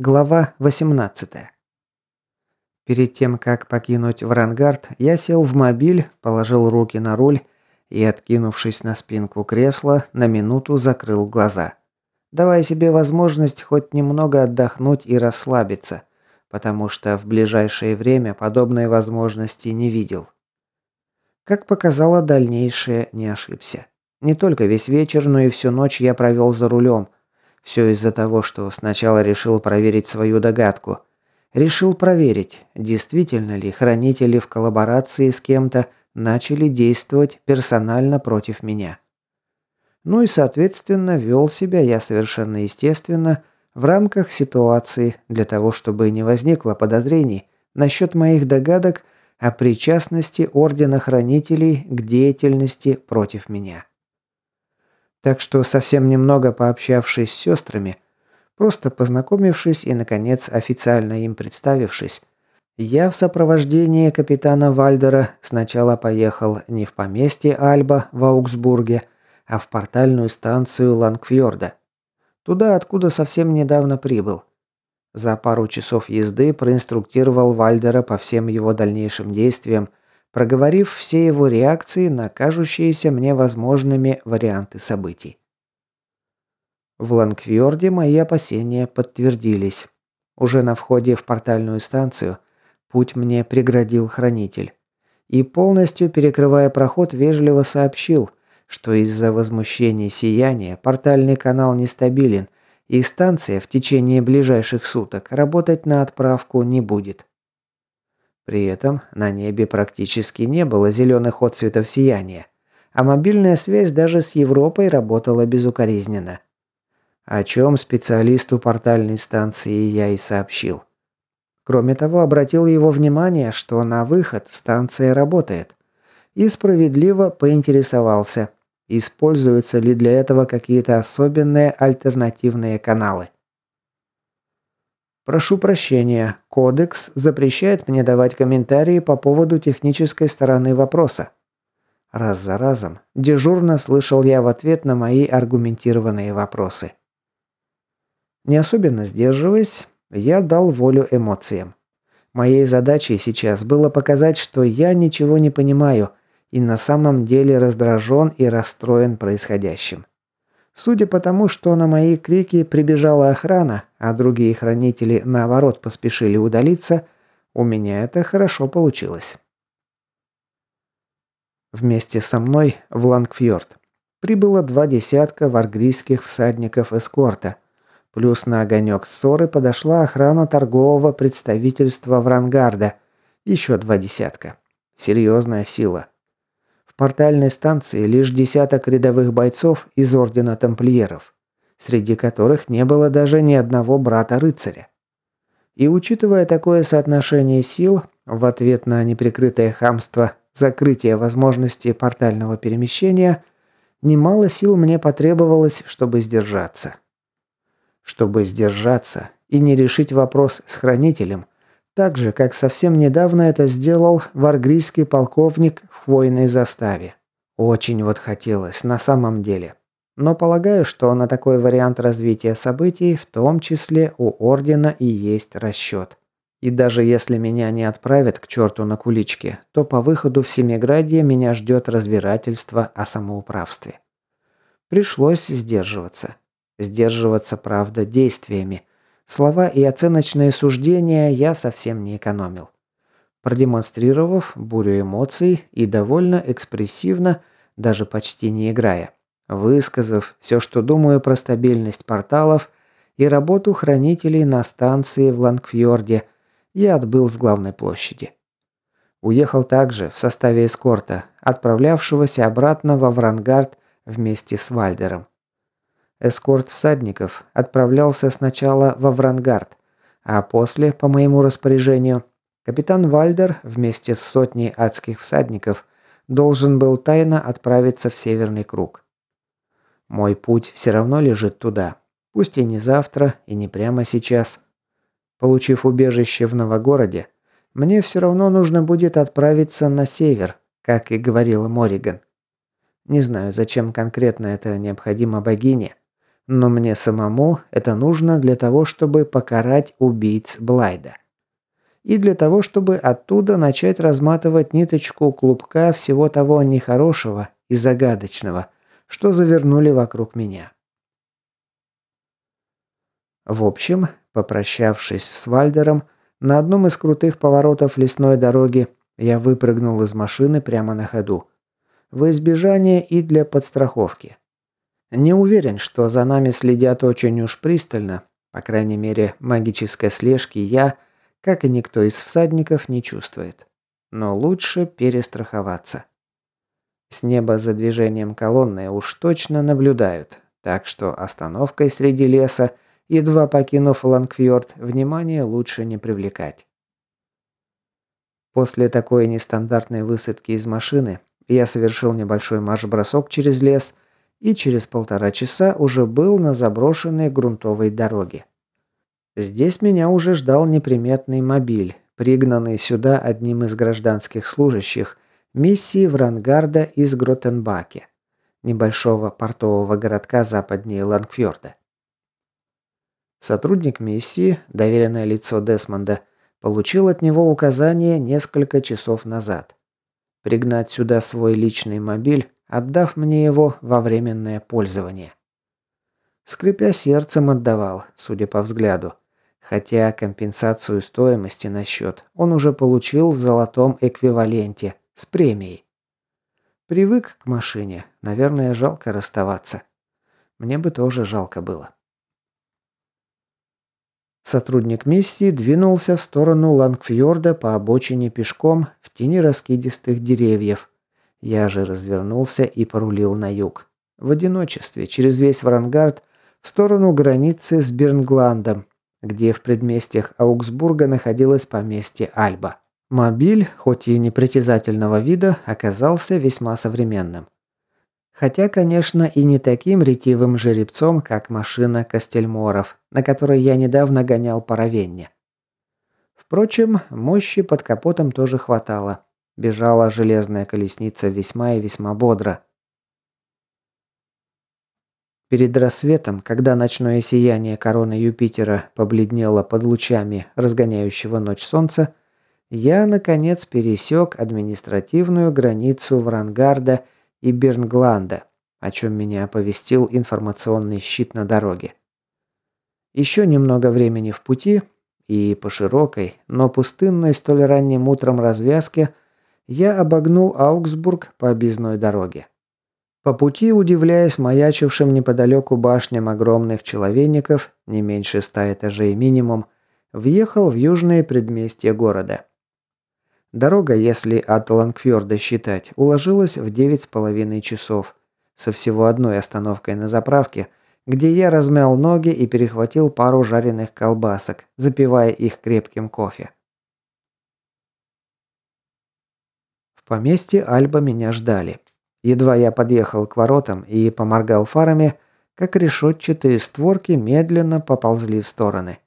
Глава 18. Перед тем, как покинуть Врангард, я сел в мобиль, положил руки на руль и, откинувшись на спинку кресла, на минуту закрыл глаза, давая себе возможность хоть немного отдохнуть и расслабиться, потому что в ближайшее время подобной возможности не видел. Как показало дальнейшее, не ошибся. Не только весь вечер, но и всю ночь я провел за рулем – все из-за того, что сначала решил проверить свою догадку. Решил проверить, действительно ли хранители в коллаборации с кем-то начали действовать персонально против меня. Ну и, соответственно, вел себя я совершенно естественно в рамках ситуации для того, чтобы не возникло подозрений насчет моих догадок о причастности Ордена Хранителей к деятельности против меня. Так что совсем немного пообщавшись с сестрами, просто познакомившись и, наконец, официально им представившись, я в сопровождении капитана Вальдера сначала поехал не в поместье Альба в Аугсбурге, а в портальную станцию Лангфьорда. Туда, откуда совсем недавно прибыл. За пару часов езды проинструктировал Вальдера по всем его дальнейшим действиям проговорив все его реакции на кажущиеся мне возможными варианты событий. В Лангфьорде мои опасения подтвердились. Уже на входе в портальную станцию путь мне преградил хранитель. И полностью перекрывая проход, вежливо сообщил, что из-за возмущения сияния портальный канал нестабилен, и станция в течение ближайших суток работать на отправку не будет. При этом на небе практически не было зеленых отцветов сияния, а мобильная связь даже с Европой работала безукоризненно. О чем специалисту портальной станции я и сообщил. Кроме того, обратил его внимание, что на выход станция работает. И справедливо поинтересовался, используются ли для этого какие-то особенные альтернативные каналы. Прошу прощения, кодекс запрещает мне давать комментарии по поводу технической стороны вопроса. Раз за разом дежурно слышал я в ответ на мои аргументированные вопросы. Не особенно сдерживаясь, я дал волю эмоциям. Моей задачей сейчас было показать, что я ничего не понимаю и на самом деле раздражен и расстроен происходящим. Судя по тому, что на мои крики прибежала охрана, а другие хранители наоборот поспешили удалиться, у меня это хорошо получилось. Вместе со мной в Лангфьорд прибыло два десятка варгрийских всадников эскорта, плюс на огонек ссоры подошла охрана торгового представительства Врангарда, еще два десятка. Серьезная сила портальной станции лишь десяток рядовых бойцов из Ордена Тамплиеров, среди которых не было даже ни одного брата-рыцаря. И учитывая такое соотношение сил, в ответ на неприкрытое хамство закрытие возможности портального перемещения, немало сил мне потребовалось, чтобы сдержаться. Чтобы сдержаться и не решить вопрос с хранителем – так же, как совсем недавно это сделал варгрийский полковник в хвойной заставе. Очень вот хотелось, на самом деле. Но полагаю, что на такой вариант развития событий, в том числе у Ордена и есть расчет. И даже если меня не отправят к черту на куличке, то по выходу в Семиградье меня ждет разбирательство о самоуправстве. Пришлось сдерживаться. Сдерживаться, правда, действиями, Слова и оценочные суждения я совсем не экономил. Продемонстрировав бурю эмоций и довольно экспрессивно, даже почти не играя, высказав все, что думаю про стабильность порталов и работу хранителей на станции в Лангфьорде, я отбыл с главной площади. Уехал также в составе эскорта, отправлявшегося обратно во Врангард вместе с Вальдером. Эскорт всадников отправлялся сначала во Врангард, а после, по моему распоряжению, капитан Вальдер вместе с сотней адских всадников должен был тайно отправиться в Северный круг. Мой путь все равно лежит туда, пусть и не завтра, и не прямо сейчас. Получив убежище в Новогороде, мне все равно нужно будет отправиться на север, как и говорила Мориган. Не знаю, зачем конкретно это необходимо богине, Но мне самому это нужно для того, чтобы покарать убийц Блайда. И для того, чтобы оттуда начать разматывать ниточку клубка всего того нехорошего и загадочного, что завернули вокруг меня. В общем, попрощавшись с Вальдером, на одном из крутых поворотов лесной дороги я выпрыгнул из машины прямо на ходу. В избежание и для подстраховки. Не уверен, что за нами следят очень уж пристально. По крайней мере, магической слежки я, как и никто из всадников, не чувствует. Но лучше перестраховаться. С неба за движением колонны уж точно наблюдают, так что остановкой среди леса – Едва покинув Лангфьорд, внимание лучше не привлекать. После такой нестандартной высадки из машины я совершил небольшой марш-бросок через лес и через полтора часа уже был на заброшенной грунтовой дороге. Здесь меня уже ждал неприметный мобиль, пригнанный сюда одним из гражданских служащих миссии Врангарда из Гротенбаке, небольшого портового городка западнее Лангфьорда. Сотрудник миссии, доверенное лицо Десмонда, получил от него указание несколько часов назад. Пригнать сюда свой личный мобиль, отдав мне его во временное пользование. Скрипя сердцем отдавал, судя по взгляду. Хотя компенсацию стоимости на счет он уже получил в золотом эквиваленте, с премией. Привык к машине, наверное, жалко расставаться. Мне бы тоже жалко было. Сотрудник миссии двинулся в сторону Лангфьорда по обочине пешком в тени раскидистых деревьев. Я же развернулся и порулил на юг. В одиночестве, через весь Врангард, в сторону границы с Бернгландом, где в предместьях Аугсбурга находилось поместье Альба. Мобиль, хоть и непритязательного вида, оказался весьма современным. Хотя, конечно, и не таким ретивым жеребцом, как машина Костельморов, на которой я недавно гонял по Равенне. Впрочем, мощи под капотом тоже хватало. Бежала железная колесница весьма и весьма бодро. Перед рассветом, когда ночное сияние короны Юпитера побледнело под лучами разгоняющего ночь солнца, я, наконец, пересек административную границу Врангарда и Бернгланда, о чем меня оповестил информационный щит на дороге. Еще немного времени в пути, и по широкой, но пустынной столь ранним утром развязке я обогнул Аугсбург по объездной дороге. По пути, удивляясь маячившим неподалеку башням огромных человейников, не меньше ста этажей минимум, въехал в южные предместья города. Дорога, если от Лангфьорда считать, уложилась в девять с половиной часов, со всего одной остановкой на заправке, где я размял ноги и перехватил пару жареных колбасок, запивая их крепким кофе. Поместье Альба меня ждали. Едва я подъехал к воротам и поморгал фарами, как решетчатые створки медленно поползли в стороны.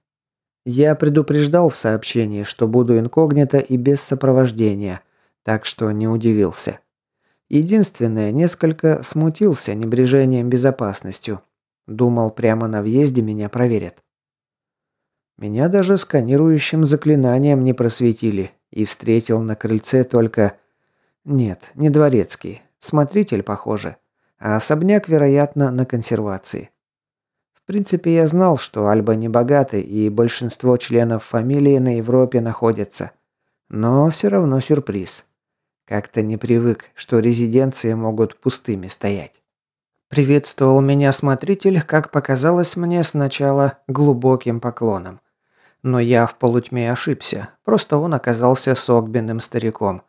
Я предупреждал в сообщении, что буду инкогнито и без сопровождения, так что не удивился. Единственное, несколько смутился небрежением безопасностью. Думал, прямо на въезде меня проверят. Меня даже сканирующим заклинанием не просветили и встретил на крыльце только... Нет, не дворецкий, смотритель, похоже, а особняк, вероятно, на консервации. В принципе, я знал, что Альба не богатый, и большинство членов фамилии на Европе находятся. Но все равно сюрприз. Как-то не привык, что резиденции могут пустыми стоять. Приветствовал меня смотритель, как показалось мне сначала, глубоким поклоном. Но я в полутьме ошибся, просто он оказался согбенным стариком.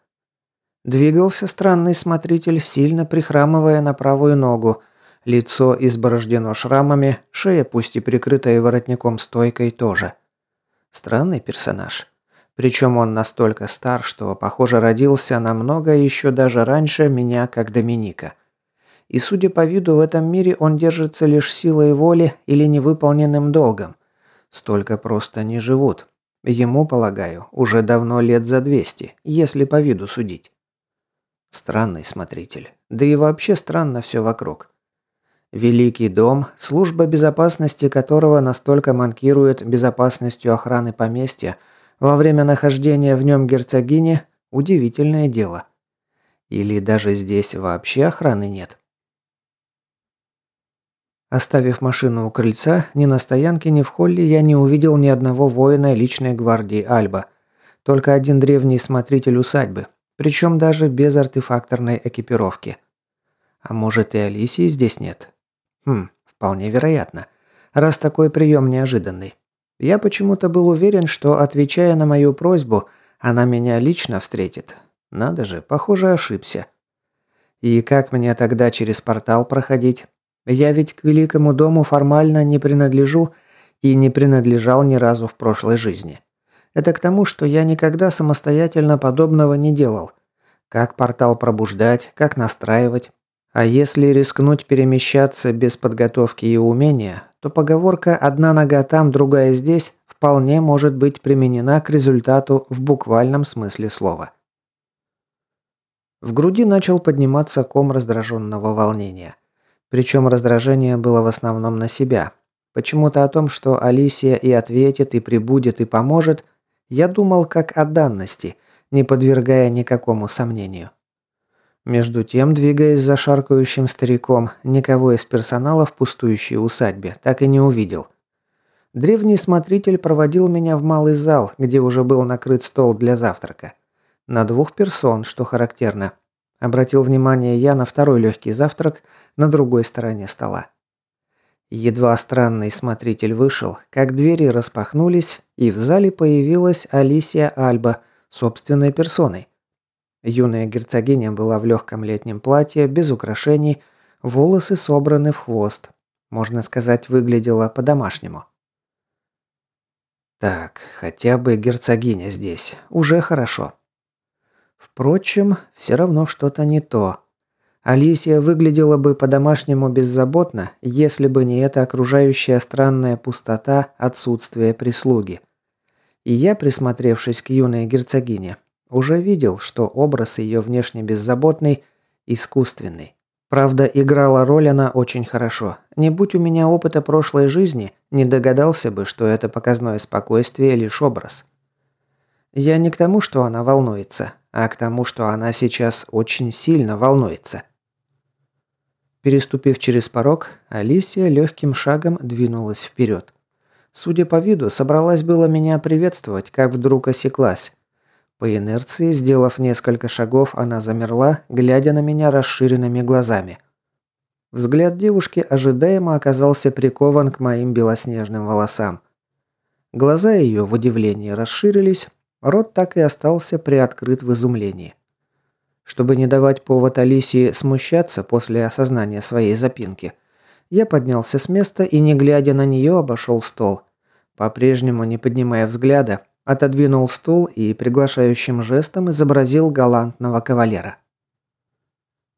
Двигался странный смотритель, сильно прихрамывая на правую ногу, Лицо изборождено шрамами, шея, пусть и прикрытая воротником стойкой, тоже. Странный персонаж. Причем он настолько стар, что, похоже, родился намного еще даже раньше меня, как Доминика. И, судя по виду, в этом мире он держится лишь силой воли или невыполненным долгом. Столько просто не живут. Ему, полагаю, уже давно лет за 200, если по виду судить. Странный смотритель. Да и вообще странно все вокруг. Великий дом, служба безопасности которого настолько манкирует безопасностью охраны поместья во время нахождения в нем герцогини – удивительное дело. Или даже здесь вообще охраны нет. Оставив машину у крыльца, ни на стоянке, ни в холле я не увидел ни одного воина личной гвардии Альба. Только один древний смотритель усадьбы, причем даже без артефакторной экипировки. А может и Алисии здесь нет? Хм, вполне вероятно. Раз такой прием неожиданный. Я почему-то был уверен, что, отвечая на мою просьбу, она меня лично встретит. Надо же, похоже, ошибся. И как мне тогда через портал проходить? Я ведь к великому дому формально не принадлежу и не принадлежал ни разу в прошлой жизни. Это к тому, что я никогда самостоятельно подобного не делал. Как портал пробуждать, как настраивать. А если рискнуть перемещаться без подготовки и умения, то поговорка «одна нога там, другая здесь» вполне может быть применена к результату в буквальном смысле слова. В груди начал подниматься ком раздраженного волнения. Причем раздражение было в основном на себя. Почему-то о том, что Алисия и ответит, и прибудет, и поможет, я думал как о данности, не подвергая никакому сомнению. Между тем, двигаясь за шаркающим стариком, никого из персонала в пустующей усадьбе так и не увидел. Древний смотритель проводил меня в малый зал, где уже был накрыт стол для завтрака. На двух персон, что характерно. Обратил внимание я на второй легкий завтрак на другой стороне стола. Едва странный смотритель вышел, как двери распахнулись, и в зале появилась Алисия Альба собственной персоной. Юная герцогиня была в легком летнем платье, без украшений, волосы собраны в хвост. Можно сказать, выглядела по-домашнему. Так, хотя бы герцогиня здесь. Уже хорошо. Впрочем, все равно что-то не то. Алисия выглядела бы по-домашнему беззаботно, если бы не эта окружающая странная пустота отсутствия прислуги. И я, присмотревшись к юной герцогине, уже видел, что образ ее внешне беззаботный, искусственный. Правда, играла роль она очень хорошо. Не будь у меня опыта прошлой жизни, не догадался бы, что это показное спокойствие лишь образ. Я не к тому, что она волнуется, а к тому, что она сейчас очень сильно волнуется. Переступив через порог, Алисия легким шагом двинулась вперед. Судя по виду, собралась было меня приветствовать, как вдруг осеклась. По инерции, сделав несколько шагов, она замерла, глядя на меня расширенными глазами. Взгляд девушки ожидаемо оказался прикован к моим белоснежным волосам. Глаза ее в удивлении расширились, Рот так и остался приоткрыт в изумлении. Чтобы не давать повод Алисии смущаться после осознания своей запинки, я поднялся с места и, не глядя на нее, обошел стол. По-прежнему, не поднимая взгляда, отодвинул стул и приглашающим жестом изобразил галантного кавалера.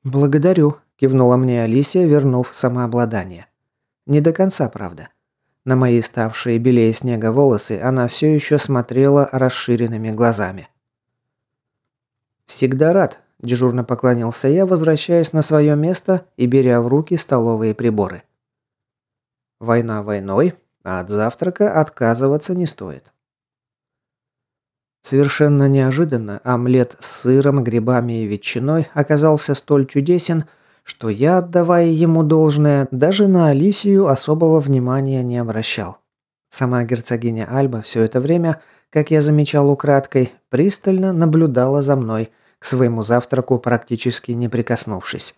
«Благодарю», – кивнула мне Алисия, вернув самообладание. Не до конца, правда. На мои ставшие белее снега волосы она все еще смотрела расширенными глазами. «Всегда рад», – дежурно поклонился я, возвращаясь на свое место и беря в руки столовые приборы. Война войной, а от завтрака отказываться не стоит. Совершенно неожиданно омлет с сыром, грибами и ветчиной оказался столь чудесен, что я, отдавая ему должное, даже на Алисию особого внимания не обращал. Сама герцогиня Альба все это время, как я замечал украдкой, пристально наблюдала за мной, своему завтраку практически не прикоснувшись.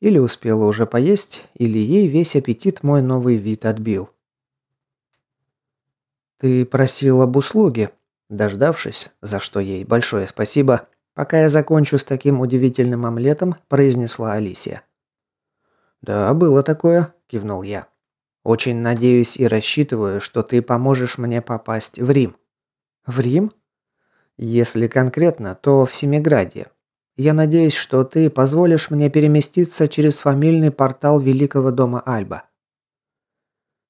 Или успела уже поесть, или ей весь аппетит мой новый вид отбил. «Ты просил об услуге», Дождавшись, за что ей большое спасибо, «Пока я закончу с таким удивительным омлетом», – произнесла Алисия. «Да, было такое», – кивнул я. «Очень надеюсь и рассчитываю, что ты поможешь мне попасть в Рим». «В Рим?» «Если конкретно, то в Семиграде. Я надеюсь, что ты позволишь мне переместиться через фамильный портал Великого дома Альба».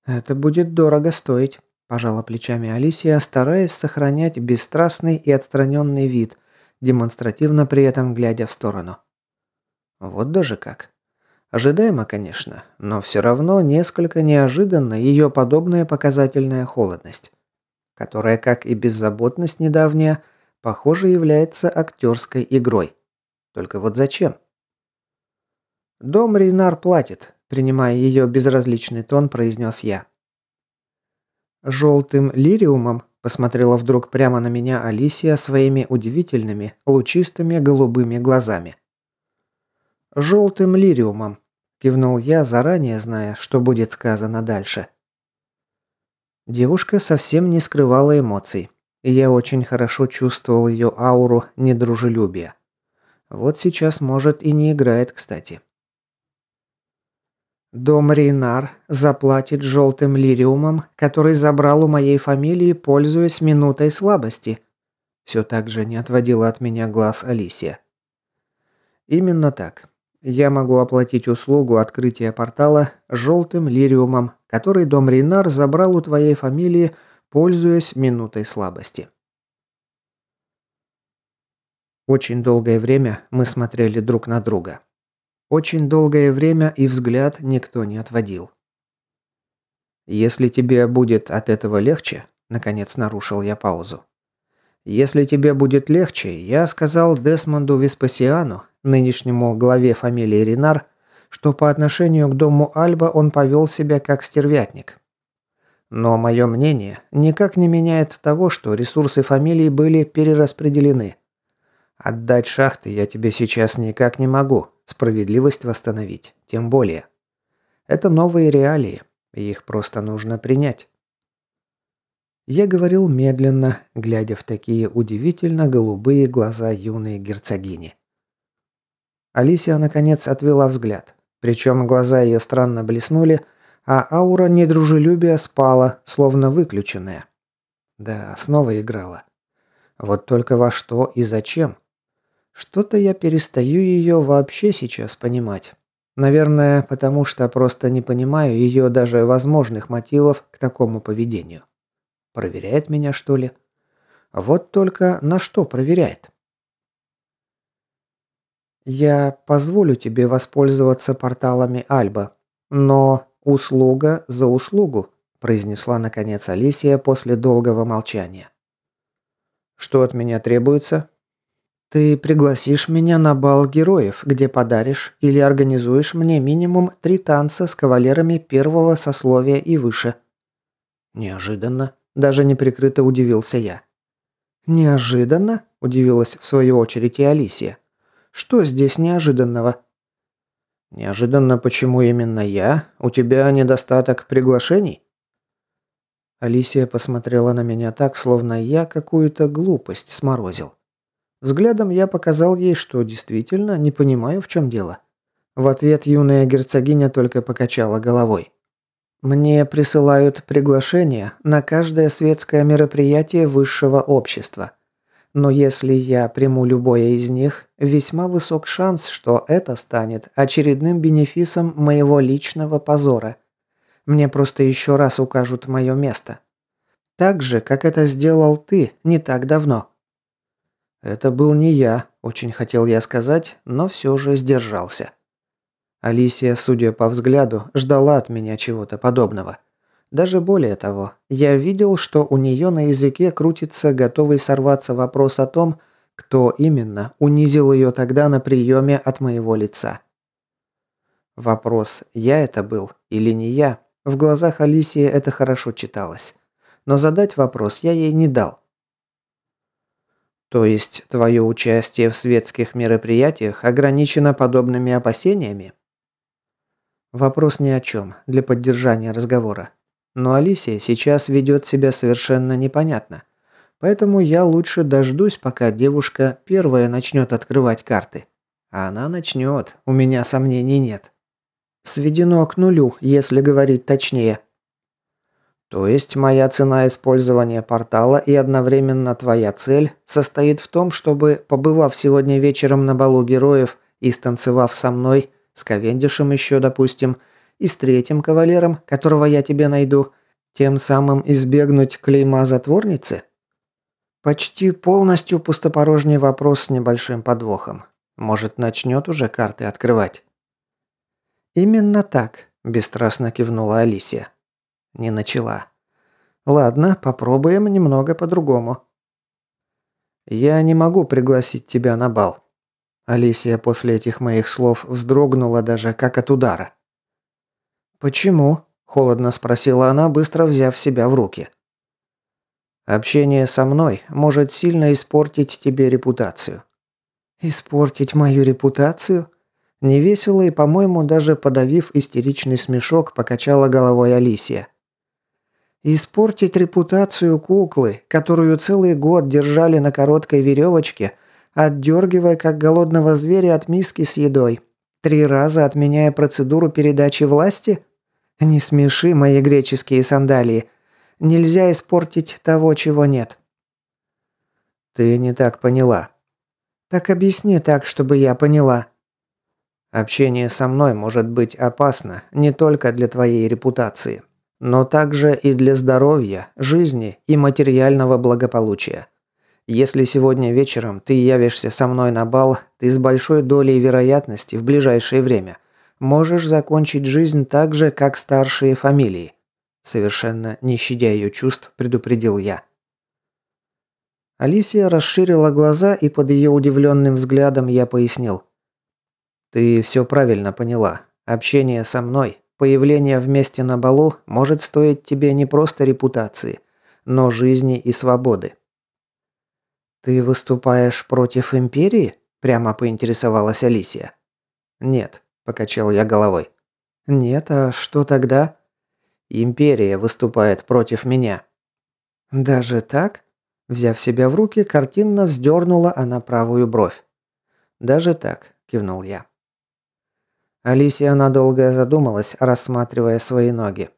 «Это будет дорого стоить», – пожала плечами Алисия, стараясь сохранять бесстрастный и отстраненный вид – демонстративно при этом глядя в сторону. Вот даже как. Ожидаемо, конечно, но все равно несколько неожиданна ее подобная показательная холодность, которая, как и беззаботность недавняя, похоже, является актерской игрой. Только вот зачем? «Дом Рейнар платит», – принимая ее безразличный тон, произнес я. «Желтым лириумом?» – посмотрела вдруг прямо на меня Алисия своими удивительными, лучистыми голубыми глазами. «Желтым лириумом», – кивнул я, заранее зная, что будет сказано дальше. Девушка совсем не скрывала эмоций, и я очень хорошо чувствовал ее ауру недружелюбия. Вот сейчас, может, и не играет, кстати. Дом Рейнар заплатит желтым лириумом, который забрал у моей фамилии, пользуясь минутой слабости. Все так же не отводила от меня глаз Алисия. Именно так. Я могу оплатить услугу открытия портала желтым лириумом, который дом Рейнар забрал у твоей фамилии, пользуясь минутой слабости. Очень долгое время мы смотрели друг на друга. Очень долгое время и взгляд никто не отводил. «Если тебе будет от этого легче», – наконец нарушил я паузу. «Если тебе будет легче, я сказал Десмонду Веспасиану, нынешнему главе фамилии Ренар, что по отношению к дому Альба он повел себя как стервятник. Но мое мнение никак не меняет того, что ресурсы фамилии были перераспределены. Отдать шахты я тебе сейчас никак не могу, справедливость восстановить, тем более. Это новые реалии, и их просто нужно принять. Я говорил медленно, глядя в такие удивительно голубые глаза юной герцогини. Алисия, наконец, отвела взгляд. Причем глаза ее странно блеснули, а аура недружелюбия спала, словно выключенная. Да, снова играла. Вот только во что и зачем? Что-то я перестаю ее вообще сейчас понимать. Наверное, потому что просто не понимаю ее даже возможных мотивов к такому поведению. Проверяет меня, что ли? Вот только на что проверяет? Я позволю тебе воспользоваться порталами Альба, но услуга за услугу, произнесла наконец Алисия после долгого молчания. Что от меня требуется? Ты пригласишь меня на бал героев, где подаришь или организуешь мне минимум три танца с кавалерами первого сословия и выше. Неожиданно, даже неприкрыто удивился я. Неожиданно? удивилась в свою очередь и Алисия. Что здесь неожиданного? Неожиданно, почему именно я? У тебя недостаток приглашений? Алисия посмотрела на меня так, словно я какую-то глупость сморозил. Взглядом я показал ей, что действительно не понимаю, в чем дело. В ответ юная герцогиня только покачала головой. «Мне присылают приглашение на каждое светское мероприятие высшего общества. Но если я приму любое из них, весьма высок шанс, что это станет очередным бенефисом моего личного позора. Мне просто еще раз укажут мое место. Так же, как это сделал ты не так давно». «Это был не я», – очень хотел я сказать, но все же сдержался. Алисия, судя по взгляду, ждала от меня чего-то подобного. Даже более того, я видел, что у нее на языке крутится готовый сорваться вопрос о том, кто именно унизил ее тогда на приеме от моего лица. Вопрос «я это был» или «не я» в глазах Алисии это хорошо читалось. Но задать вопрос я ей не дал. То есть твое участие в светских мероприятиях ограничено подобными опасениями? Вопрос ни о чем, для поддержания разговора. Но Алисия сейчас ведет себя совершенно непонятно. Поэтому я лучше дождусь, пока девушка первая начнет открывать карты. А она начнет, у меня сомнений нет. Сведено к нулю, если говорить точнее. То есть моя цена использования портала и одновременно твоя цель состоит в том, чтобы, побывав сегодня вечером на балу героев и станцевав со мной, с Ковендишем еще, допустим, и с третьим кавалером, которого я тебе найду, тем самым избегнуть клейма затворницы? Почти полностью пустопорожний вопрос с небольшим подвохом. Может, начнет уже карты открывать? «Именно так», – бесстрастно кивнула Алисия. Не начала. «Ладно, попробуем немного по-другому». «Я не могу пригласить тебя на бал». Алисия после этих моих слов вздрогнула даже как от удара. «Почему?» – холодно спросила она, быстро взяв себя в руки. «Общение со мной может сильно испортить тебе репутацию». «Испортить мою репутацию?» Невесело и, по-моему, даже подавив истеричный смешок, покачала головой Алисия. Испортить репутацию куклы, которую целый год держали на короткой веревочке, отдергивая как голодного зверя от миски с едой. Три раза отменяя процедуру передачи власти? Не смеши мои греческие сандалии. Нельзя испортить того, чего нет. Ты не так поняла. Так объясни так, чтобы я поняла. Общение со мной может быть опасно не только для твоей репутации, но также и для здоровья, жизни и материального благополучия. Если сегодня вечером ты явишься со мной на бал, ты с большой долей вероятности в ближайшее время можешь закончить жизнь так же, как старшие фамилии. Совершенно не щадя ее чувств, предупредил я. Алисия расширила глаза, и под ее удивленным взглядом я пояснил. Ты все правильно поняла. Общение со мной, появление вместе на балу может стоить тебе не просто репутации, но жизни и свободы. Ты выступаешь против империи? Прямо поинтересовалась Алисия. Нет, покачал я головой. Нет, а что тогда? Империя выступает против меня. Даже так? Взяв себя в руки, картинно вздернула она правую бровь. «Даже так», – кивнул я. Алисия надолго задумалась, рассматривая свои ноги.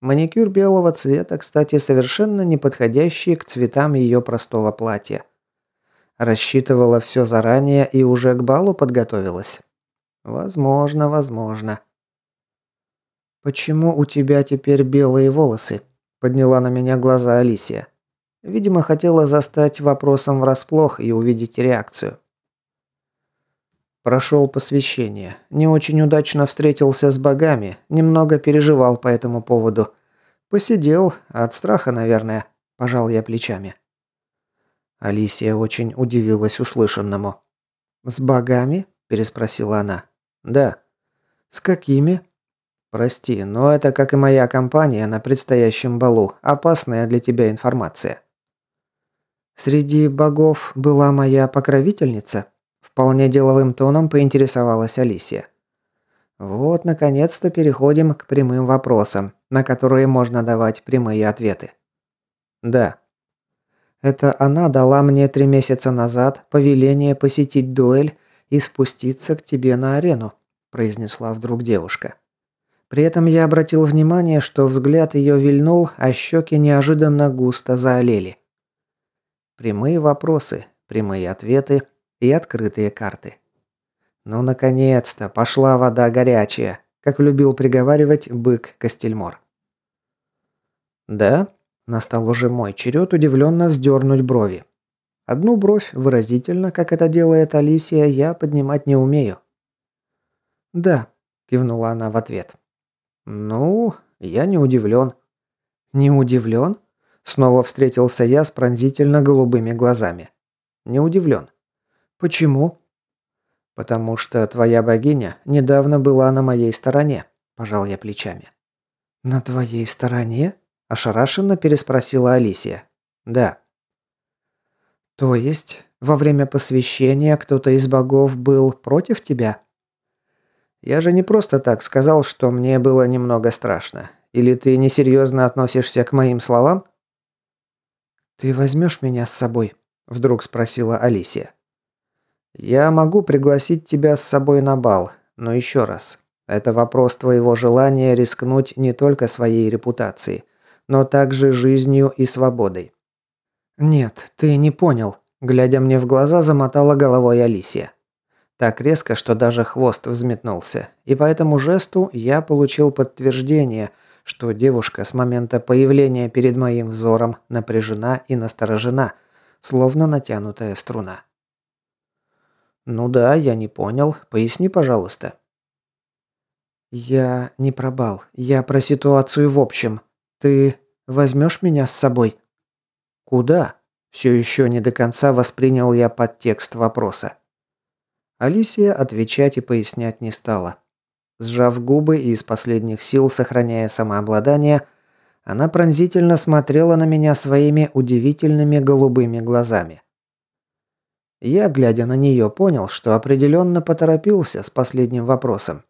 Маникюр белого цвета, кстати, совершенно не подходящий к цветам ее простого платья. Рассчитывала все заранее и уже к балу подготовилась. Возможно, возможно. «Почему у тебя теперь белые волосы?» – подняла на меня глаза Алисия. Видимо, хотела застать вопросом врасплох и увидеть реакцию. Прошел посвящение. Не очень удачно встретился с богами, немного переживал по этому поводу. Посидел, от страха, наверное, пожал я плечами. Алисия очень удивилась услышанному. «С богами?» – переспросила она. «Да». «С какими?» «Прости, но это, как и моя компания на предстоящем балу, опасная для тебя информация». «Среди богов была моя покровительница?» Вполне деловым тоном поинтересовалась Алисия. Вот, наконец-то переходим к прямым вопросам, на которые можно давать прямые ответы. Да. Это она дала мне три месяца назад повеление посетить дуэль и спуститься к тебе на арену, произнесла вдруг девушка. При этом я обратил внимание, что взгляд ее вильнул, а щеки неожиданно густо заолели. Прямые вопросы, прямые ответы – и открытые карты. Ну, наконец-то, пошла вода горячая, как любил приговаривать бык Костельмор. Да, настал уже мой черед удивленно вздернуть брови. Одну бровь выразительно, как это делает Алисия, я поднимать не умею. «Да», – кивнула она в ответ. «Ну, я не удивлен». «Не удивлен?» Снова встретился я с пронзительно голубыми глазами. «Не удивлен. «Почему?» «Потому что твоя богиня недавно была на моей стороне», – пожал я плечами. «На твоей стороне?» – ошарашенно переспросила Алисия. «Да». «То есть, во время посвящения кто-то из богов был против тебя?» «Я же не просто так сказал, что мне было немного страшно. Или ты несерьезно относишься к моим словам?» «Ты возьмешь меня с собой?» – вдруг спросила Алисия. «Я могу пригласить тебя с собой на бал, но еще раз. Это вопрос твоего желания рискнуть не только своей репутацией, но также жизнью и свободой». «Нет, ты не понял», – глядя мне в глаза, замотала головой Алисия. Так резко, что даже хвост взметнулся, и по этому жесту я получил подтверждение, что девушка с момента появления перед моим взором напряжена и насторожена, словно натянутая струна. «Ну да, я не понял. Поясни, пожалуйста». «Я не про бал. Я про ситуацию в общем. Ты возьмешь меня с собой?» «Куда?» Все еще не до конца воспринял я подтекст вопроса. Алисия отвечать и пояснять не стала. Сжав губы и из последних сил сохраняя самообладание, она пронзительно смотрела на меня своими удивительными голубыми глазами. Я, глядя на нее, понял, что определенно поторопился с последним вопросом,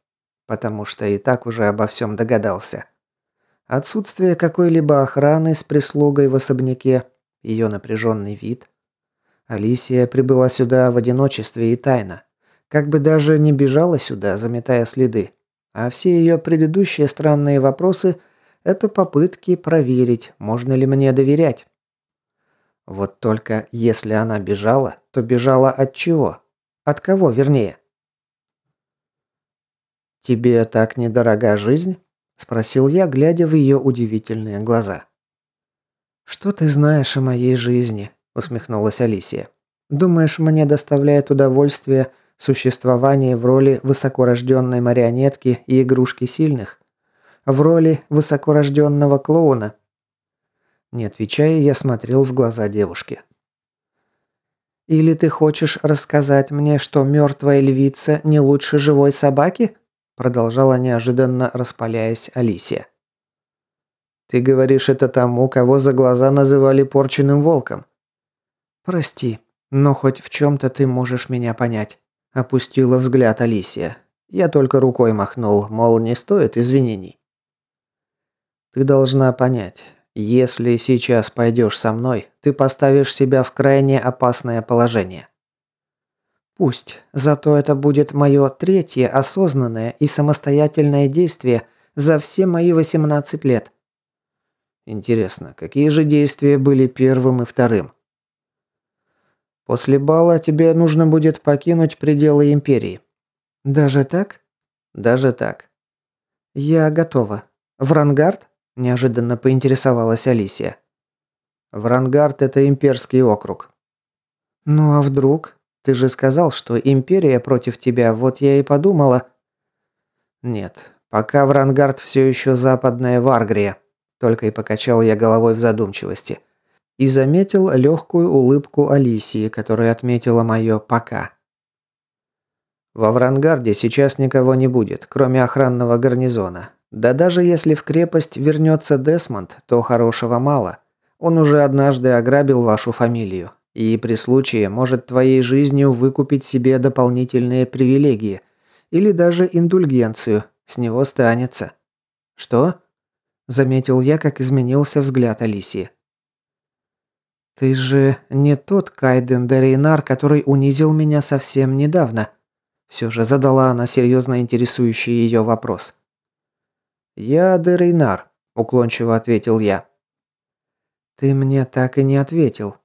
потому что и так уже обо всем догадался. Отсутствие какой-либо охраны с прислугой в особняке, ее напряженный вид. Алисия прибыла сюда в одиночестве и тайно. Как бы даже не бежала сюда, заметая следы. А все ее предыдущие странные вопросы – это попытки проверить, можно ли мне доверять. Вот только если она бежала, то бежала от чего? От кого, вернее? «Тебе так недорога жизнь?» – спросил я, глядя в ее удивительные глаза. «Что ты знаешь о моей жизни?» – усмехнулась Алисия. «Думаешь, мне доставляет удовольствие существование в роли высокорожденной марионетки и игрушки сильных? В роли высокорожденного клоуна?» Не отвечая, я смотрел в глаза девушки. «Или ты хочешь рассказать мне, что мертвая львица не лучше живой собаки?» Продолжала неожиданно распаляясь Алисия. Ты говоришь это тому, кого за глаза называли порченным волком. Прости, но хоть в чем-то ты можешь меня понять. Опустила взгляд Алисия. Я только рукой махнул, мол, не стоит извинений. Ты должна понять, если сейчас пойдешь со мной, ты поставишь себя в крайне опасное положение. Пусть, зато это будет мое третье осознанное и самостоятельное действие за все мои 18 лет. Интересно, какие же действия были первым и вторым? После бала тебе нужно будет покинуть пределы империи. Даже так? Даже так. Я готова. В Рангард? Неожиданно поинтересовалась Алисия. Врангард – это имперский округ. Ну а вдруг? Ты же сказал, что империя против тебя, вот я и подумала. Нет, пока Врангард все еще западная Варгрия. Только и покачал я головой в задумчивости. И заметил легкую улыбку Алисии, которая отметила мое «пока». Во Врангарде сейчас никого не будет, кроме охранного гарнизона. Да даже если в крепость вернется Десмонд, то хорошего мало. Он уже однажды ограбил вашу фамилию. И при случае может твоей жизнью выкупить себе дополнительные привилегии. Или даже индульгенцию. С него станется. Что? Заметил я, как изменился взгляд Алисии. «Ты же не тот Кайден Дерейнар, который унизил меня совсем недавно?» Все же задала она серьезно интересующий ее вопрос. «Я Дерейнар», – уклончиво ответил я. «Ты мне так и не ответил».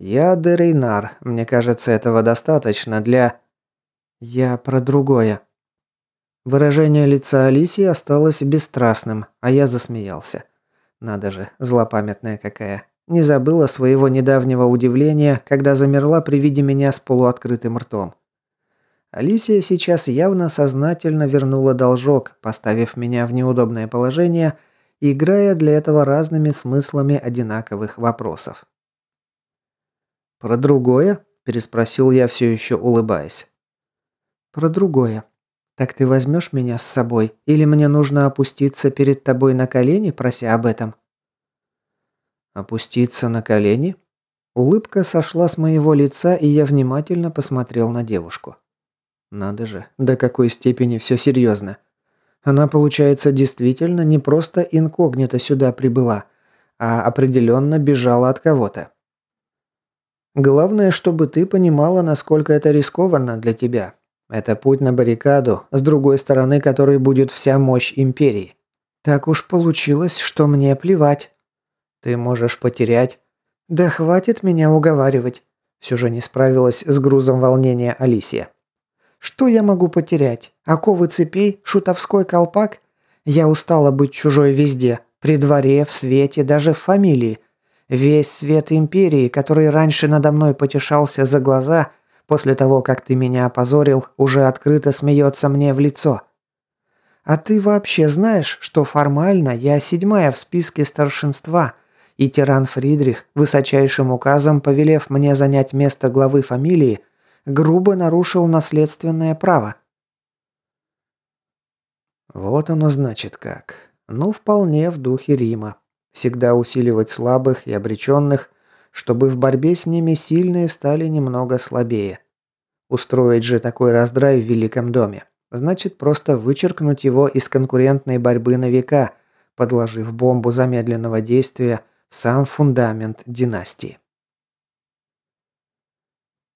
«Я Дерейнар. Мне кажется, этого достаточно для...» «Я про другое», Выражение лица Алисии осталось бесстрастным, а я засмеялся. Надо же, злопамятная какая. Не забыла своего недавнего удивления, когда замерла при виде меня с полуоткрытым ртом. Алисия сейчас явно сознательно вернула должок, поставив меня в неудобное положение, играя для этого разными смыслами одинаковых вопросов. «Про другое?» – переспросил я, все еще улыбаясь. «Про другое. «Так ты возьмешь меня с собой? Или мне нужно опуститься перед тобой на колени, прося об этом?» «Опуститься на колени?» Улыбка сошла с моего лица, и я внимательно посмотрел на девушку. Надо же, до какой степени все серьезно. Она, получается, действительно не просто инкогнито сюда прибыла, а определенно бежала от кого-то. Главное, чтобы ты понимала, насколько это рискованно для тебя, это путь на баррикаду, с другой стороны которой будет вся мощь Империи. Так уж получилось, что мне плевать. Ты можешь потерять. Да хватит меня уговаривать. Все же не справилась с грузом волнения Алисия. Что я могу потерять? Оковы цепей? Шутовской колпак? Я устала быть чужой везде. При дворе, в свете, даже в фамилии. Весь свет Империи, который раньше надо мной потешался за глаза, После того, как ты меня опозорил, уже открыто смеется мне в лицо. А ты вообще знаешь, что формально я седьмая в списке старшинства, и тиран Фридрих, высочайшим указом повелев мне занять место главы фамилии, грубо нарушил наследственное право. Вот оно значит как. Ну, вполне в духе Рима. Всегда усиливать слабых и обреченных, чтобы в борьбе с ними сильные стали немного слабее. Устроить же такой раздрай в Великом доме. Значит, просто вычеркнуть его из конкурентной борьбы на века, подложив бомбу замедленного действия в сам фундамент династии.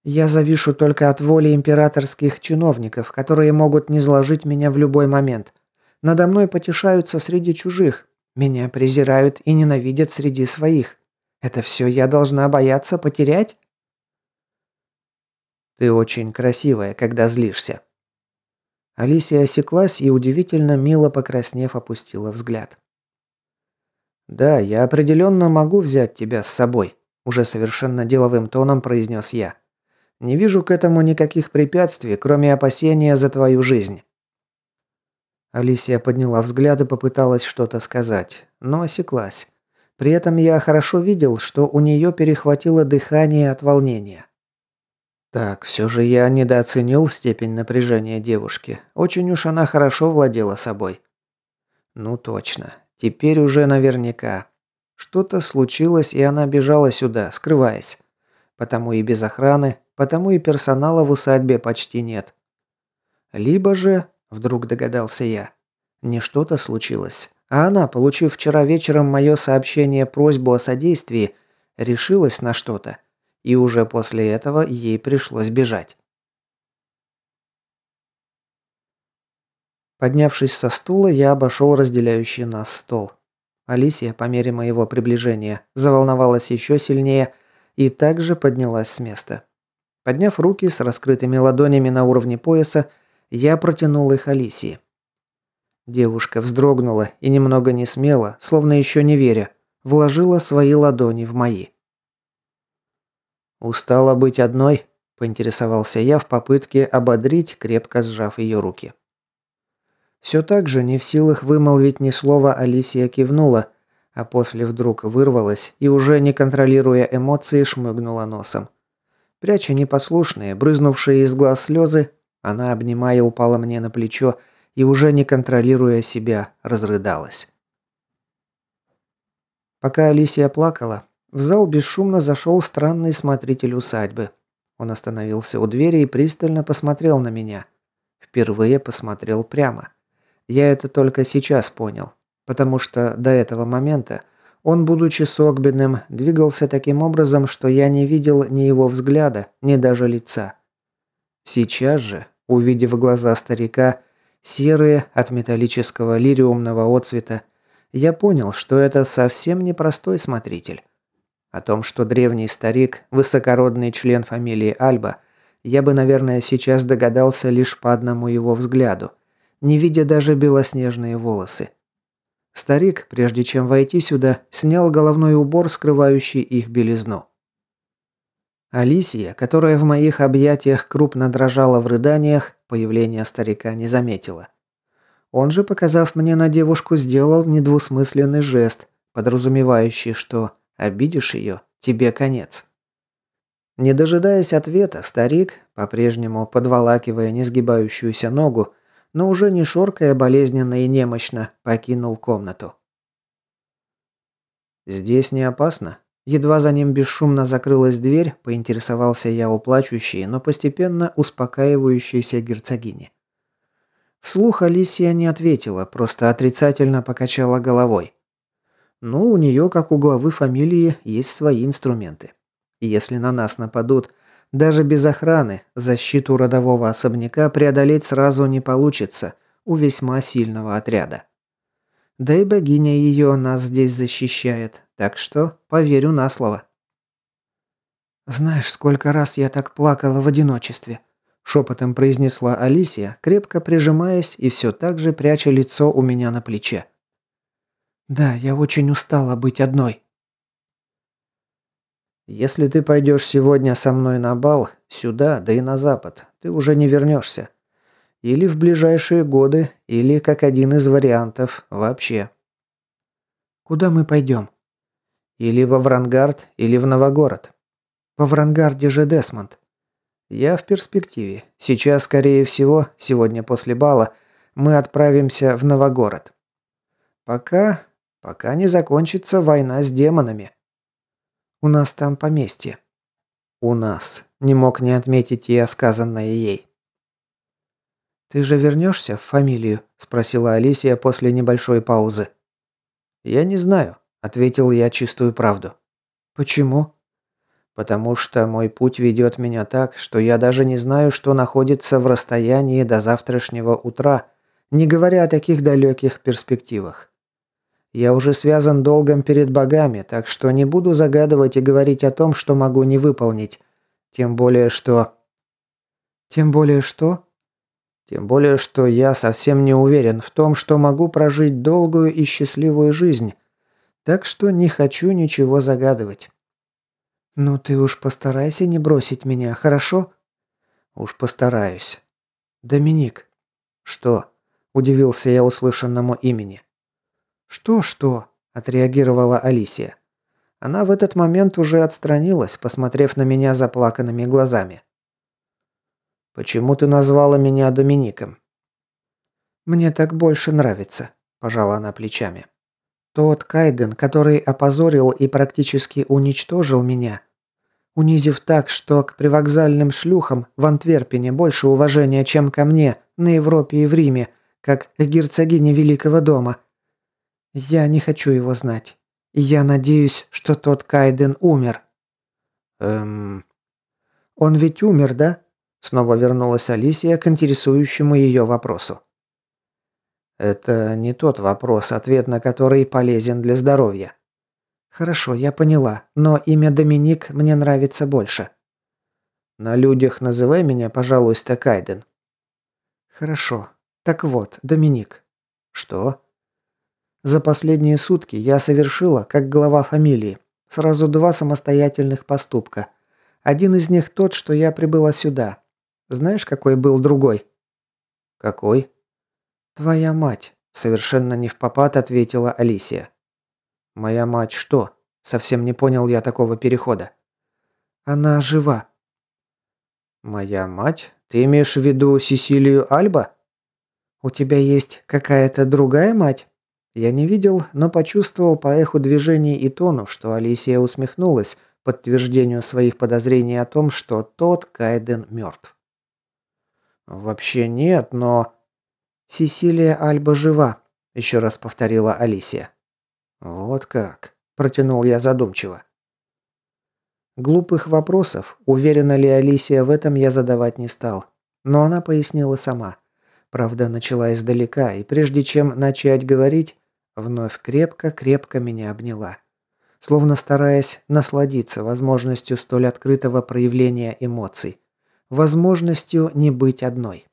Я завишу только от воли императорских чиновников, которые могут низложить меня в любой момент. Надо мной потешаются среди чужих. Меня презирают и ненавидят среди своих. Это все я должна бояться потерять? Ты очень красивая, когда злишься. Алисия осеклась и удивительно мило покраснев опустила взгляд. Да, я определенно могу взять тебя с собой, уже совершенно деловым тоном произнес я. Не вижу к этому никаких препятствий, кроме опасения за твою жизнь. Алисия подняла взгляд и попыталась что-то сказать, но осеклась. При этом я хорошо видел, что у нее перехватило дыхание от волнения. Так, все же я недооценил степень напряжения девушки. Очень уж она хорошо владела собой. Ну точно. Теперь уже наверняка. Что-то случилось, и она бежала сюда, скрываясь. Потому и без охраны, потому и персонала в усадьбе почти нет. Либо же, вдруг догадался я, не что-то случилось, а она, получив вчера вечером мое сообщение просьбу о содействии, решилась на что-то и уже после этого ей пришлось бежать. Поднявшись со стула, я обошел разделяющий нас стол. Алисия, по мере моего приближения, заволновалась еще сильнее и также поднялась с места. Подняв руки с раскрытыми ладонями на уровне пояса, я протянул их Алисии. Девушка вздрогнула и немного не смело, словно еще не веря, вложила свои ладони в мои. «Устала быть одной?» – поинтересовался я в попытке ободрить, крепко сжав ее руки. Все так же, не в силах вымолвить ни слова, Алисия кивнула, а после вдруг вырвалась и, уже не контролируя эмоции, шмыгнула носом. Пряча непослушные, брызнувшие из глаз слезы, она, обнимая, упала мне на плечо и, уже не контролируя себя, разрыдалась. Пока Алисия плакала, в зал бесшумно зашел странный смотритель усадьбы. Он остановился у двери и пристально посмотрел на меня. Впервые посмотрел прямо. Я это только сейчас понял, потому что до этого момента он, будучи согбенным, двигался таким образом, что я не видел ни его взгляда, ни даже лица. Сейчас же, увидев глаза старика, серые от металлического лириумного отцвета, я понял, что это совсем не простой смотритель. О том, что древний старик – высокородный член фамилии Альба, я бы, наверное, сейчас догадался лишь по одному его взгляду, не видя даже белоснежные волосы. Старик, прежде чем войти сюда, снял головной убор, скрывающий их белизну. Алисия, которая в моих объятиях крупно дрожала в рыданиях, появления старика не заметила. Он же, показав мне на девушку, сделал недвусмысленный жест, подразумевающий, что Обидишь ее, тебе конец. Не дожидаясь ответа, старик, по-прежнему подволакивая несгибающуюся ногу, но уже не шоркая болезненно и немощно, покинул комнату. «Здесь не опасно?» Едва за ним бесшумно закрылась дверь, поинтересовался я у плачущей, но постепенно успокаивающейся герцогини. Вслух Алисия не ответила, просто отрицательно покачала головой. Ну, у нее, как у главы фамилии, есть свои инструменты. Если на нас нападут, даже без охраны, защиту родового особняка преодолеть сразу не получится у весьма сильного отряда. Да и богиня ее нас здесь защищает, так что поверю на слово. «Знаешь, сколько раз я так плакала в одиночестве?» Шепотом произнесла Алисия, крепко прижимаясь и все так же пряча лицо у меня на плече. Да, я очень устала быть одной. Если ты пойдешь сегодня со мной на бал, сюда, да и на запад, ты уже не вернешься. Или в ближайшие годы, или как один из вариантов вообще. Куда мы пойдем? Или во Врангард, или в Новогород. Во Врангарде же Десмонд. Я в перспективе. Сейчас, скорее всего, сегодня после бала, мы отправимся в Новогород. Пока... пока не закончится война с демонами. У нас там поместье. У нас. Не мог не отметить я сказанное ей. «Ты же вернешься в фамилию?» – спросила Алисия после небольшой паузы. «Я не знаю», – ответил я чистую правду. «Почему?» «Потому что мой путь ведет меня так, что я даже не знаю, что находится в расстоянии до завтрашнего утра, не говоря о таких далеких перспективах. Я уже связан долгом перед богами, так что не буду загадывать и говорить о том, что могу не выполнить. Тем более, что...» «Тем более, что?» Тем более, что я совсем не уверен в том, что могу прожить долгую и счастливую жизнь. Так что не хочу ничего загадывать. Ну ты уж постарайся не бросить меня, хорошо? Уж постараюсь. Доминик. Что? Удивился я услышанному имени. Что-что? Отреагировала Алисия. Она в этот момент уже отстранилась, посмотрев на меня заплаканными глазами. «Почему ты назвала меня Домиником?» «Мне так больше нравится», – пожала она плечами. «Тот Кайден, который опозорил и практически уничтожил меня, унизив так, что к привокзальным шлюхам в Антверпене больше уважения, чем ко мне на Европе и в Риме, как к герцогине Великого дома. Я не хочу его знать. И я надеюсь, что тот Кайден умер». «Эм...» «Он ведь умер, да?» Снова вернулась Алисия к интересующему ее вопросу. «Это не тот вопрос, ответ на который полезен для здоровья». «Хорошо, я поняла, но имя Доминик мне нравится больше». «На людях называй меня, пожалуйста, Кайден». «Хорошо. Так вот, Доминик». «Что?» «За последние сутки я совершила, как глава фамилии, сразу два самостоятельных поступка. Один из них тот, что я прибыла сюда, знаешь, какой был другой?» «Какой?» «Твоя мать», — совершенно не в попад ответила Алисия. «Моя мать что?» Совсем не понял я такого перехода. «Она жива». «Моя мать? Ты имеешь в виду Сесилию Альба?» «У тебя есть какая-то другая мать?» Я не видел, но почувствовал по эху движений и тону, что Алисия усмехнулась подтверждению своих подозрений о том, что тот Кайден мертв. «Вообще нет, но...» «Сесилия Альба жива», – еще раз повторила Алисия. «Вот как», – протянул я задумчиво. Глупых вопросов, уверена ли Алисия в этом, я задавать не стал. Но она пояснила сама. Правда, начала издалека, и прежде чем начать говорить, вновь крепко-крепко меня обняла. Словно стараясь насладиться возможностью столь открытого проявления эмоций возможностью не быть одной.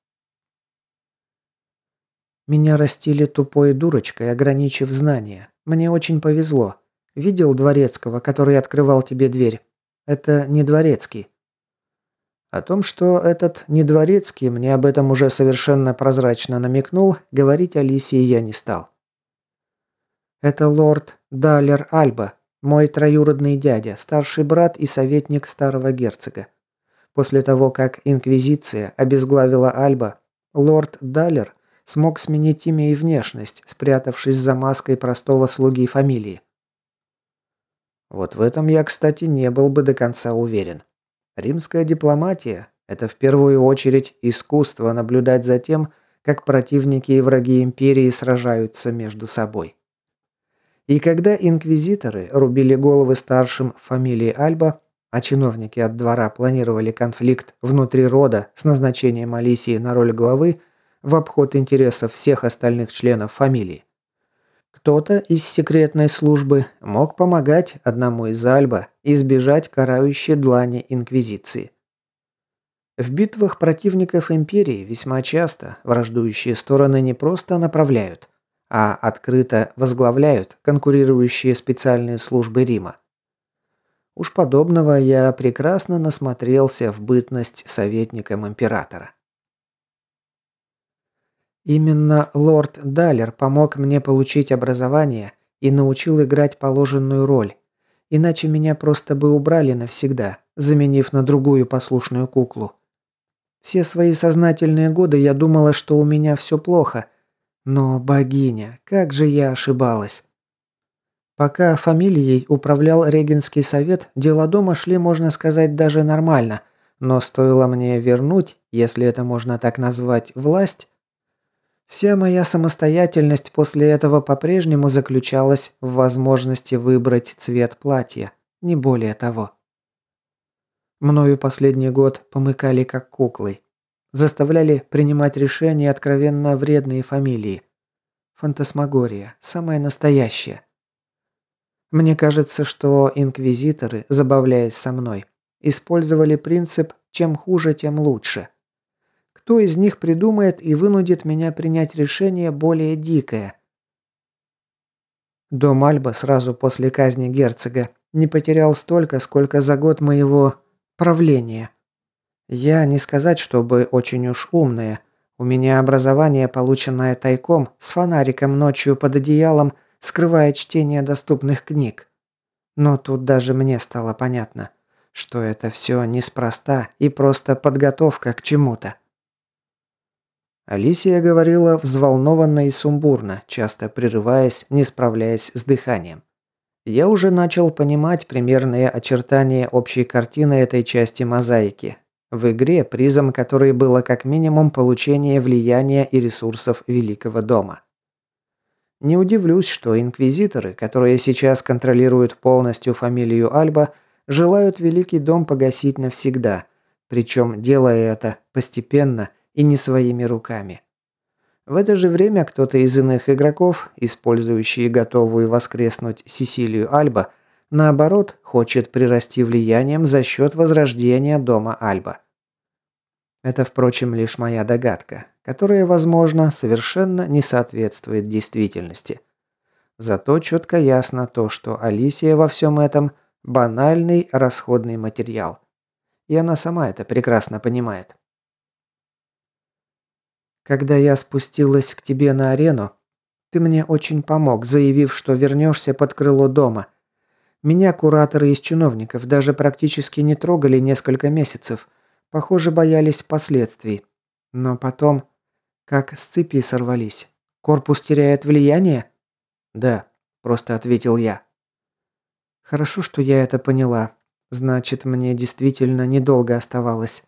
Меня растили тупой дурочкой, ограничив знания. Мне очень повезло. Видел дворецкого, который открывал тебе дверь? Это не дворецкий. О том, что этот не дворецкий, мне об этом уже совершенно прозрачно намекнул, говорить Алисии я не стал. Это лорд Далер Альба, мой троюродный дядя, старший брат и советник старого герцога. После того, как Инквизиция обезглавила Альба, лорд Даллер смог сменить имя и внешность, спрятавшись за маской простого слуги фамилии. Вот в этом я, кстати, не был бы до конца уверен. Римская дипломатия – это в первую очередь искусство наблюдать за тем, как противники и враги империи сражаются между собой. И когда инквизиторы рубили головы старшим фамилии Альба, а чиновники от двора планировали конфликт внутри рода с назначением Алисии на роль главы в обход интересов всех остальных членов фамилии. Кто-то из секретной службы мог помогать одному из Альба избежать карающей длани Инквизиции. В битвах противников Империи весьма часто враждующие стороны не просто направляют, а открыто возглавляют конкурирующие специальные службы Рима. Уж подобного я прекрасно насмотрелся в бытность советником императора. Именно лорд Далер помог мне получить образование и научил играть положенную роль. Иначе меня просто бы убрали навсегда, заменив на другую послушную куклу. Все свои сознательные годы я думала, что у меня все плохо. Но, богиня, как же я ошибалась. Пока фамилией управлял Регенский совет, дела дома шли, можно сказать, даже нормально. Но стоило мне вернуть, если это можно так назвать, власть, Вся моя самостоятельность после этого по-прежнему заключалась в возможности выбрать цвет платья, не более того. Мною последний год помыкали как куклой. Заставляли принимать решения откровенно вредные фамилии. Фантасмагория, самая настоящая. Мне кажется, что инквизиторы, забавляясь со мной, использовали принцип «чем хуже, тем лучше». Кто из них придумает и вынудит меня принять решение более дикое? Дом Альба сразу после казни герцога не потерял столько, сколько за год моего правления. Я не сказать, чтобы очень уж умная. У меня образование, полученное тайком, с фонариком ночью под одеялом, скрывает чтение доступных книг. Но тут даже мне стало понятно, что это все неспроста и просто подготовка к чему-то. Алисия говорила взволнованно и сумбурно, часто прерываясь, не справляясь с дыханием. Я уже начал понимать примерные очертания общей картины этой части мозаики. В игре, призом которой было как минимум получение влияния и ресурсов Великого дома. Не удивлюсь, что инквизиторы, которые сейчас контролируют полностью фамилию Альба, желают Великий дом погасить навсегда, причем делая это постепенно – и не своими руками. В это же время кто-то из иных игроков, использующий готовую воскреснуть Сесилию Альба, наоборот, хочет прирасти влиянием за счет возрождения дома Альба. Это, впрочем, лишь моя догадка, которая, возможно, совершенно не соответствует действительности. Зато четко ясно то, что Алисия во всем этом – банальный расходный материал. И она сама это прекрасно понимает. Когда я спустилась к тебе на арену, ты мне очень помог, заявив, что вернешься под крыло дома. Меня кураторы из чиновников даже практически не трогали несколько месяцев. Похоже, боялись последствий. Но потом, как с цепи сорвались. Корпус теряет влияние? Да, просто ответил я. Хорошо, что я это поняла. Значит, мне действительно недолго оставалось.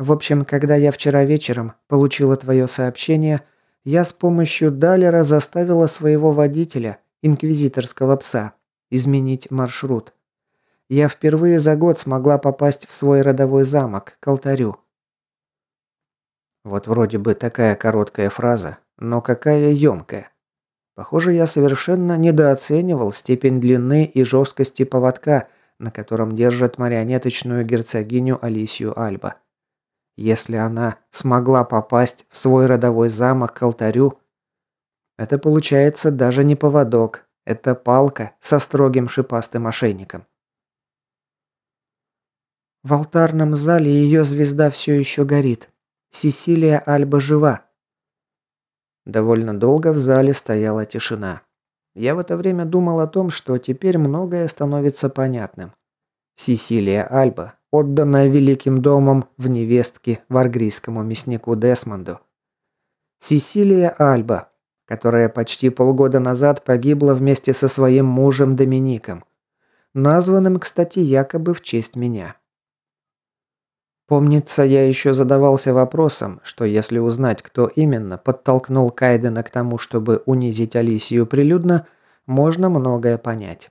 В общем, когда я вчера вечером получила твое сообщение, я с помощью Далера заставила своего водителя, инквизиторского пса, изменить маршрут. Я впервые за год смогла попасть в свой родовой замок, к алтарю. Вот вроде бы такая короткая фраза, но какая емкая. Похоже, я совершенно недооценивал степень длины и жесткости поводка, на котором держат марионеточную герцогиню Алисию Альба. Если она смогла попасть в свой родовой замок к алтарю, это получается даже не поводок, это палка со строгим шипастым ошейником. В алтарном зале ее звезда все еще горит. Сесилия Альба жива. Довольно долго в зале стояла тишина. Я в это время думал о том, что теперь многое становится понятным. Сесилия Альба отданная Великим домом в невестке варгрийскому мяснику Десмонду. Сесилия Альба, которая почти полгода назад погибла вместе со своим мужем Домиником, названным, кстати, якобы в честь меня. Помнится, я еще задавался вопросом, что если узнать, кто именно подтолкнул Кайдена к тому, чтобы унизить Алисию прилюдно, можно многое понять.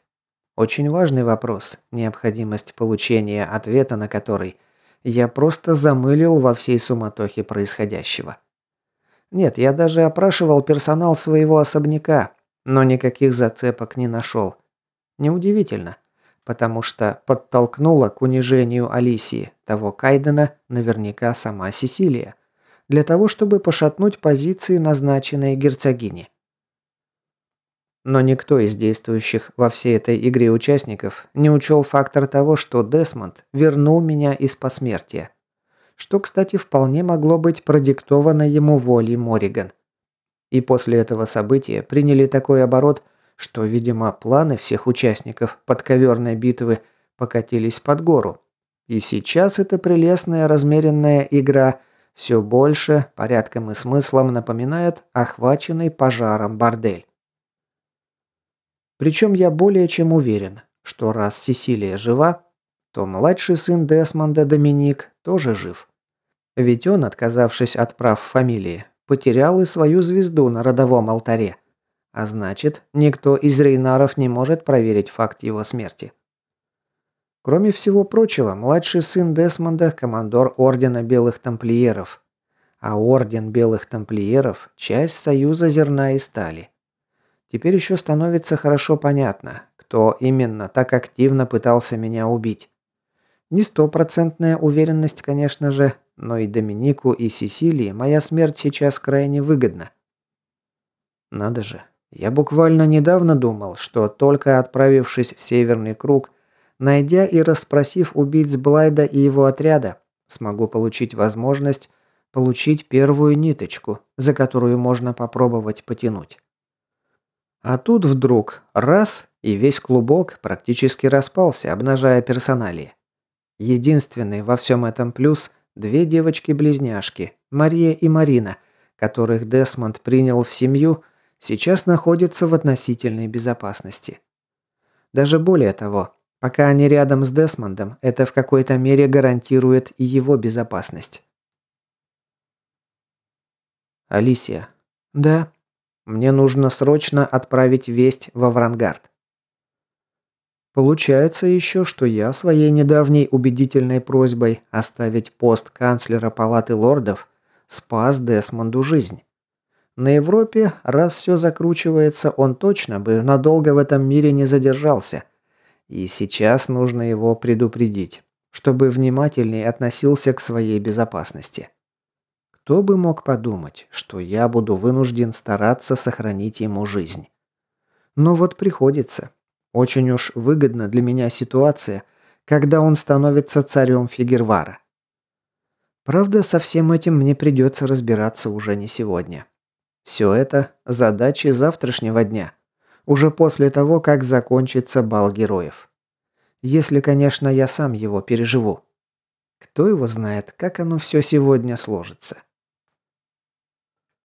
Очень важный вопрос, необходимость получения ответа на который я просто замылил во всей суматохе происходящего. Нет, я даже опрашивал персонал своего особняка, но никаких зацепок не нашел. Неудивительно, потому что подтолкнула к унижению Алисии того Кайдена наверняка сама Сесилия, для того, чтобы пошатнуть позиции назначенной герцогини. Но никто из действующих во всей этой игре участников не учел фактор того, что Десмонд вернул меня из посмертия. что, кстати, вполне могло быть продиктовано ему волей Мориган. И после этого события приняли такой оборот, что, видимо, планы всех участников подковерной битвы покатились под гору. И сейчас эта прелестная размеренная игра все больше порядком и смыслом напоминает охваченный пожаром бордель. Причем я более чем уверен, что раз Сесилия жива, то младший сын Десмонда Доминик тоже жив. Ведь он, отказавшись от прав фамилии, потерял и свою звезду на родовом алтаре. А значит, никто из Рейнаров не может проверить факт его смерти. Кроме всего прочего, младший сын Десмонда – командор Ордена Белых Тамплиеров. А Орден Белых Тамплиеров – часть Союза Зерна и Стали. Теперь еще становится хорошо понятно, кто именно так активно пытался меня убить. Не стопроцентная уверенность, конечно же, но и Доминику, и Сесилии моя смерть сейчас крайне выгодна. Надо же, я буквально недавно думал, что только отправившись в Северный Круг, найдя и расспросив убийц Блайда и его отряда, смогу получить возможность получить первую ниточку, за которую можно попробовать потянуть. А тут вдруг раз, и весь клубок практически распался, обнажая персоналии. Единственный во всем этом плюс – две девочки-близняшки, Мария и Марина, которых Десмонд принял в семью, сейчас находятся в относительной безопасности. Даже более того, пока они рядом с Десмондом, это в какой-то мере гарантирует и его безопасность. Алисия. Да. Мне нужно срочно отправить весть в Аврангард. Получается еще, что я своей недавней убедительной просьбой оставить пост канцлера Палаты лордов спас Десмонду жизнь. На Европе, раз все закручивается, он точно бы надолго в этом мире не задержался. И сейчас нужно его предупредить, чтобы внимательнее относился к своей безопасности. Кто бы мог подумать, что я буду вынужден стараться сохранить ему жизнь. Но вот приходится. Очень уж выгодна для меня ситуация, когда он становится царем Фигервара. Правда, со всем этим мне придется разбираться уже не сегодня. Все это – задачи завтрашнего дня. Уже после того, как закончится бал героев. Если, конечно, я сам его переживу. Кто его знает, как оно все сегодня сложится.